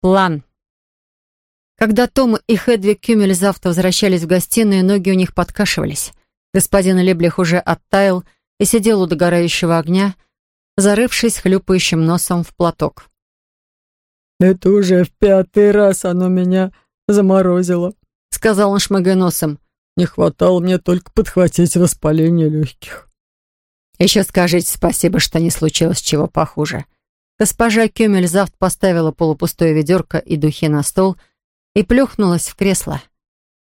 План. Когда Том и Хедвиг Кюмель завтра возвращались в гостиную, ноги у них подкашивались. Господин Леблих уже оттаял и сидел у догорающего огня, зарывшись хлюпающим носом в платок. «Это уже в пятый раз оно меня заморозило», — сказал он, шмыгая носом. «Не хватало мне только подхватить воспаление легких». «Еще скажите спасибо, что не случилось чего похуже». Госпожа Кюмельзавт поставила полупустое ведерко и духи на стол и плюхнулась в кресло.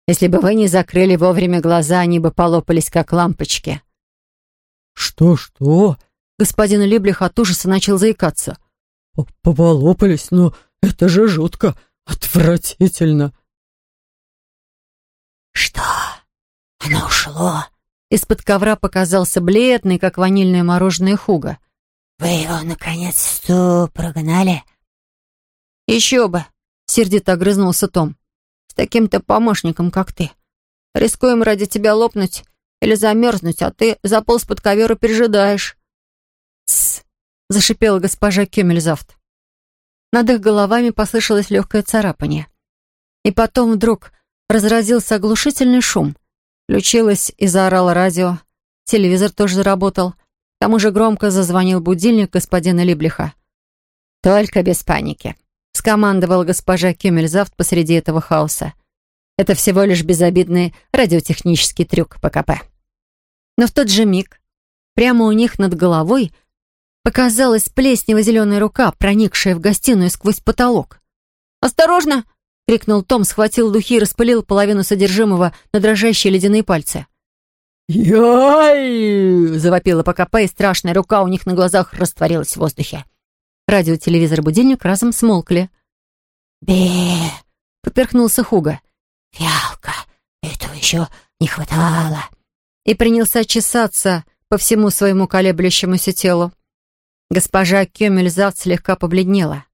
«Если бы вы не закрыли вовремя глаза, они бы полопались, как лампочки». «Что-что?» Господин Либлих от ужаса начал заикаться. «Полопались? Но это же жутко, отвратительно!» «Что? Оно ушло?» Из-под ковра показался бледный, как ванильное мороженое Хуга. «Вы его, наконец-то, прогнали?» «Еще бы!» — сердито огрызнулся Том. «С таким-то помощником, как ты. Рискуем ради тебя лопнуть или замерзнуть, а ты заполз под ковер и пережидаешь». «Тссс!» — зашипела госпожа Кюмельзавт. Над их головами послышалось легкое царапание. И потом вдруг разразился оглушительный шум. Включилось и заорало радио. Телевизор тоже заработал. К тому же громко зазвонил будильник господина Либлиха. «Только без паники», — скомандовала госпожа Кюмельзавт посреди этого хаоса. «Это всего лишь безобидный радиотехнический трюк ПКП». Но в тот же миг прямо у них над головой — Показалась плеснево-зеленая рука, проникшая в гостиную сквозь потолок. «Осторожно!» — крикнул Том, схватил духи и распылил половину содержимого на дрожащие ледяные пальцы. «Яй!» — завопила ПКП, и страшная рука у них на глазах растворилась в воздухе. Радио, телевизор, будильник разом смолкли. «Бе!» — поперхнулся Хуга. «Фиалка, этого еще не хватало!» И принялся чесаться по всему своему колеблющемуся телу. Госпожа Кёмельзавт слегка побледнела.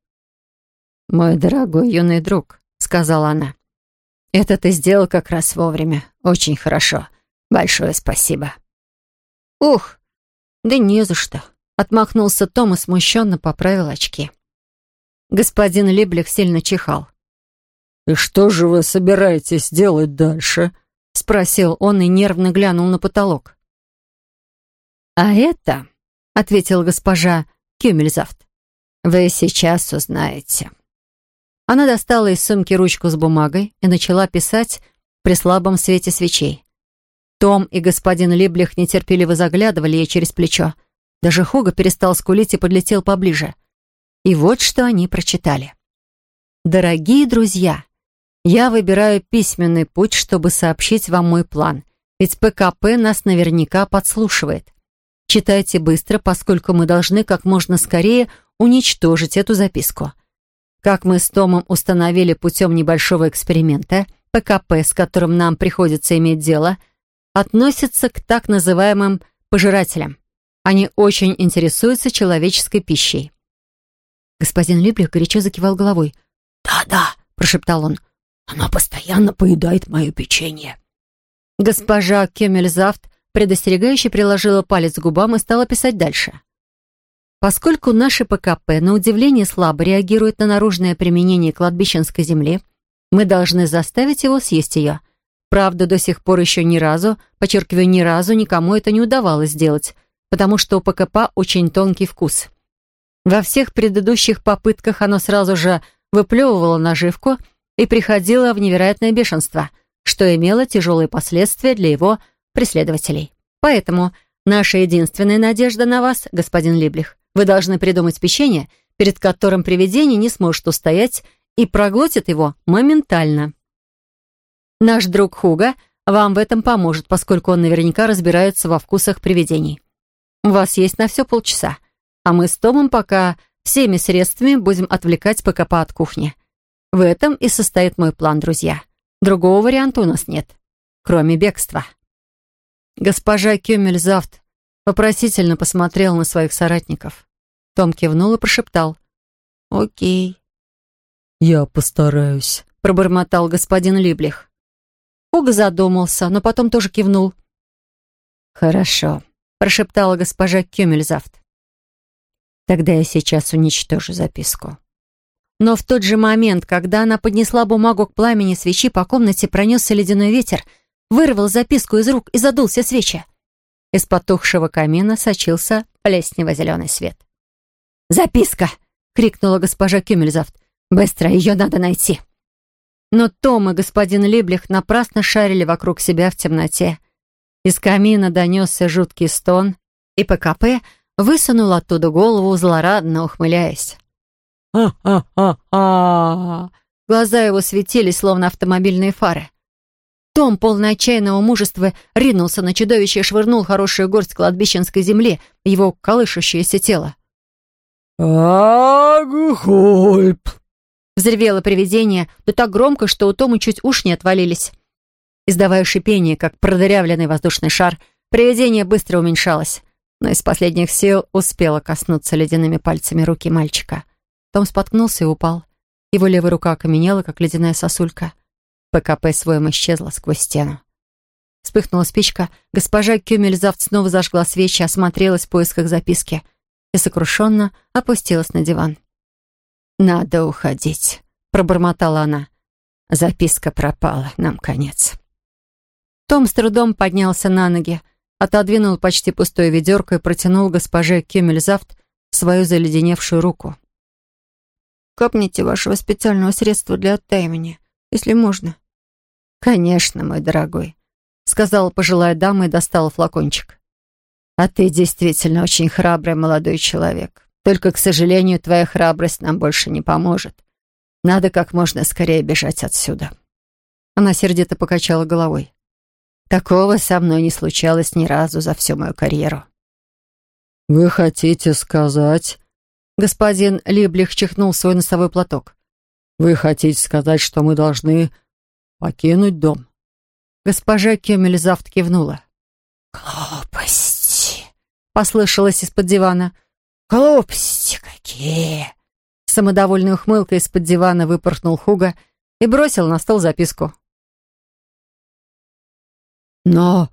«Мой дорогой юный друг», — сказала она, — «это ты сделал как раз вовремя. Очень хорошо. Большое спасибо». «Ух, да не за что», — отмахнулся Том и смущенно поправил очки. Господин Либлих сильно чихал. «И что же вы собираетесь делать дальше?» — спросил он и нервно глянул на потолок. «А это...» — ответила госпожа Кюмельзавт. «Вы сейчас узнаете». Она достала из сумки ручку с бумагой и начала писать при слабом свете свечей. Том и господин Либлих нетерпеливо заглядывали ей через плечо. Даже Хога перестал скулить и подлетел поближе. И вот что они прочитали. «Дорогие друзья, я выбираю письменный путь, чтобы сообщить вам мой план, ведь ПКП нас наверняка подслушивает. Читайте быстро, поскольку мы должны как можно скорее уничтожить эту записку. Как мы с Томом установили путем небольшого эксперимента, ПКП, с которым нам приходится иметь дело, относится к так называемым пожирателям. Они очень интересуются человеческой пищей. Господин Либлих горячо закивал головой. «Да-да», — прошептал он, — «она постоянно поедает мое печенье». Госпожа Кемельзавт предостерегающе приложила палец к губам и стала писать дальше. Поскольку наши ПКП на удивление слабо реагируют на наружное применение кладбищенской земли, мы должны заставить его съесть ее. Правда, до сих пор еще ни разу, подчеркиваю, ни разу никому это не удавалось сделать, потому что у ПКП очень тонкий вкус. Во всех предыдущих попытках оно сразу же выплевывало наживку и приходило в невероятное бешенство, что имело тяжелые последствия для его преследователей. Поэтому наша единственная надежда на вас, господин Либлих. Вы должны придумать печенье, перед которым привидение не сможет устоять и проглотит его моментально. Наш друг Хуга вам в этом поможет, поскольку он наверняка разбирается во вкусах привидений. У вас есть на все полчаса, а мы с Томом пока всеми средствами будем отвлекать ПКП от кухни. В этом и состоит мой план, друзья. Другого варианта у нас нет, кроме бегства. Госпожа Кюмельзавт вопросительно посмотрел на своих соратников. Том кивнул и прошептал. «Окей». «Я постараюсь», — пробормотал господин Либлих. Хуга задумался, но потом тоже кивнул. «Хорошо», — прошептала госпожа Кюмельзавт. «Тогда я сейчас уничтожу записку». Но в тот же момент, когда она поднесла бумагу к пламени свечи, по комнате пронесся ледяной ветер, вырвал записку из рук и задул все свечи. Из потухшего камина сочился плеснево-зеленый свет. «Записка!» — крикнула госпожа Кюмельзавт. «Быстро, ее надо найти!» Но Том и господин Либлих напрасно шарили вокруг себя в темноте. Из камина донесся жуткий стон, и ПКП высунул оттуда голову, злорадно ухмыляясь. «А-а-а-а!» Глаза его светились, словно автомобильные фары. Том, полный отчаянного мужества, ринулся на чудовище и швырнул хорошую горсть кладбищенской земли в его колышущееся тело. «Агхульп!» Взревело привидение, да так громко, что у Тома чуть уши не отвалились. Издавая шипение, как продырявленный воздушный шар, привидение быстро уменьшалось, но из последних сил успело коснуться ледяными пальцами руки мальчика. Том споткнулся и упал. Его левая рука окаменела, как ледяная сосулька. ПКП своем исчезла сквозь стену. Вспыхнула спичка. Госпожа Кюмельзавт снова зажгла свечи, осмотрелась в поисках записки и сокрушенно опустилась на диван. «Надо уходить», — пробормотала она. «Записка пропала, нам конец». Том с трудом поднялся на ноги, отодвинул почти пустое ведерко и протянул госпоже Кюмельзавт свою заледеневшую руку. «Капните вашего специального средства для оттаивания, если можно». «Конечно, мой дорогой», — сказала пожилая дама и достала флакончик. «А ты действительно очень храбрый молодой человек. Только, к сожалению, твоя храбрость нам больше не поможет. Надо как можно скорее бежать отсюда». Она сердито покачала головой. «Такого со мной не случалось ни разу за всю мою карьеру». «Вы хотите сказать...» Господин Либлих чихнул свой носовой платок. «Вы хотите сказать, что мы должны покинуть дом?» Госпожа Кемельзавт кивнула. «Глупости!» — послышалось из-под дивана. «Глупости какие!» Самодовольной ухмылкой из-под дивана выпорхнул Хуга и бросил на стол записку. «Но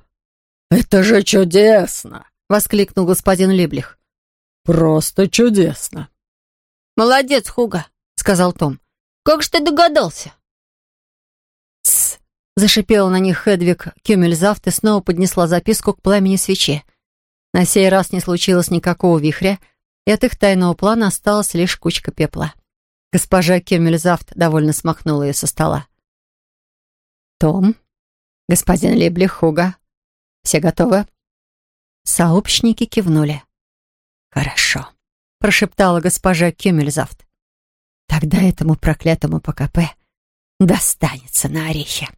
это же чудесно!» — воскликнул господин Либлих. «Просто чудесно!» «Молодец, Хуга!» — сказал Том. «Как же ты догадался?» «Тсс!» — зашипела на них Хедвиг Кюмельзавт и снова поднесла записку к пламени свечи. На сей раз не случилось никакого вихря, и от их тайного плана осталась лишь кучка пепла. Госпожа Кюмельзавт довольно смахнула ее со стола. «Том, господин Либлих, Хуга, все готовы?» Сообщники кивнули. «Хорошо», — прошептала госпожа Кюмельзавт. «Тогда этому проклятому ПКП достанется на орехи».